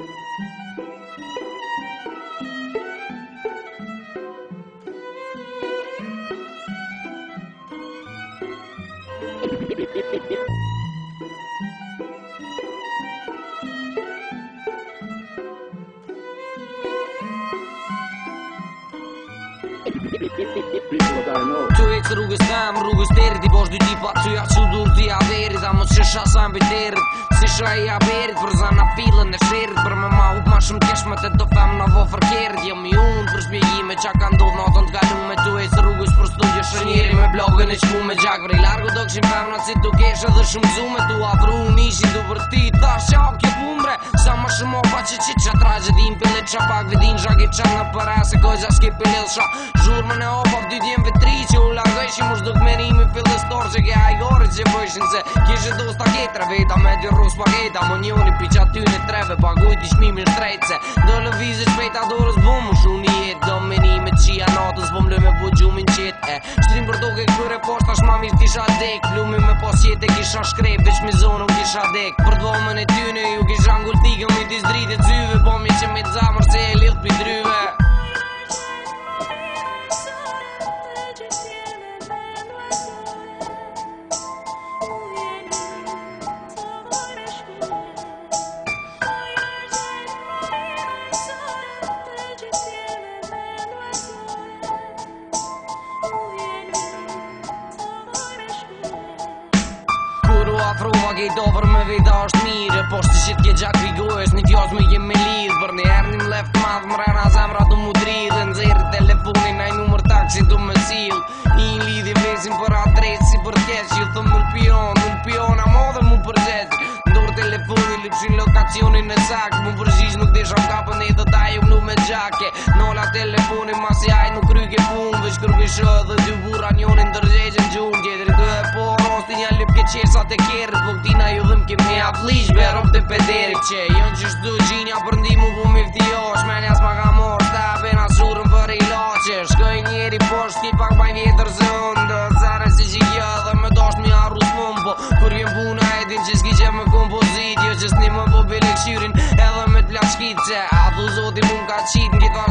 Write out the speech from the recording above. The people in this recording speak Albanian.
To'y qirg'izdan qirg'iz terdi boshli jipa suyak sudurdi averi zamo Isha sa mbi derit Si shra i aberit Vër zana filën e shirit Për me ma huk ma shumë keshme të do fem në vo fërkerit Jem i unë për shbjegime qa ka ndodh në otën t'ka me Tu e së rrugës për studio shë me blogën e qmu me gjak Vrej largu do këshim fem në si tu keshë dhe shumë zume Tu avru unë ishi du për ti ta shak kje pumbre Sa ma shumë opa që që që tra din pëllit qa pak vidin Qa ke qa në përra se koj qa s'ke pëllit qa Zhur me ne opa po vdy dhjem vetri që u kërë që bëjshin se Kishë dos të ketre veta me dy rros pa Më një unë i piqa në treve Pa gojt shmimin shtrejt se Do në vizit shpejt a dorës bu më shumë një jet Do me një me qia natës Po më lë me bu gjumin qet e Shtrim për toke kërë posht Ashtë ma mirë kisha dek Lumi me pas jet e kisha shkrepe Veç mi zonë kisha dek Për të e tyne ju kisha ngull tigë Më i dis dritë e cyve Po mi që me se e dryve afru A gejt ofër me vita është mire Po shtë shqit ke gjak figuës Një fjoz me gjemi lidhë Për një herë një left madhë Më rena zemra du mu dri Dhe në zirë telefonin A i numër taksi du me sil I një lidhë i vesim për atrejtë Si për tjeqë Ju thëmë nuk pion Nuk pion a modhe mu përgjeqë Ndorë telefonin Lipshin lokacionin e sakë Mu përgjish nuk desha mga kapën E dhe taj Nuk me gjake Nola telefonin Masi aj nuk ry Mos t'i njallim ke qerë sa të kjerë Po këtina ju dhëm ke me aplish Berëm të pederi që Jënë që shdu gjinja për ndi mu bu me vdiosh Me njës ma ka mor Ta ben asurëm për i loqe Shkoj njeri posh Ski pak baj vjetër zëndë Zare si që gjë dhe me dosh mi arru s'pum Po për jem puna e din që s'ki që me kompozit Jo që s'ni më po bile këshyrin Edhe me t'la Që A du zoti mu m'ka qit Në gjitha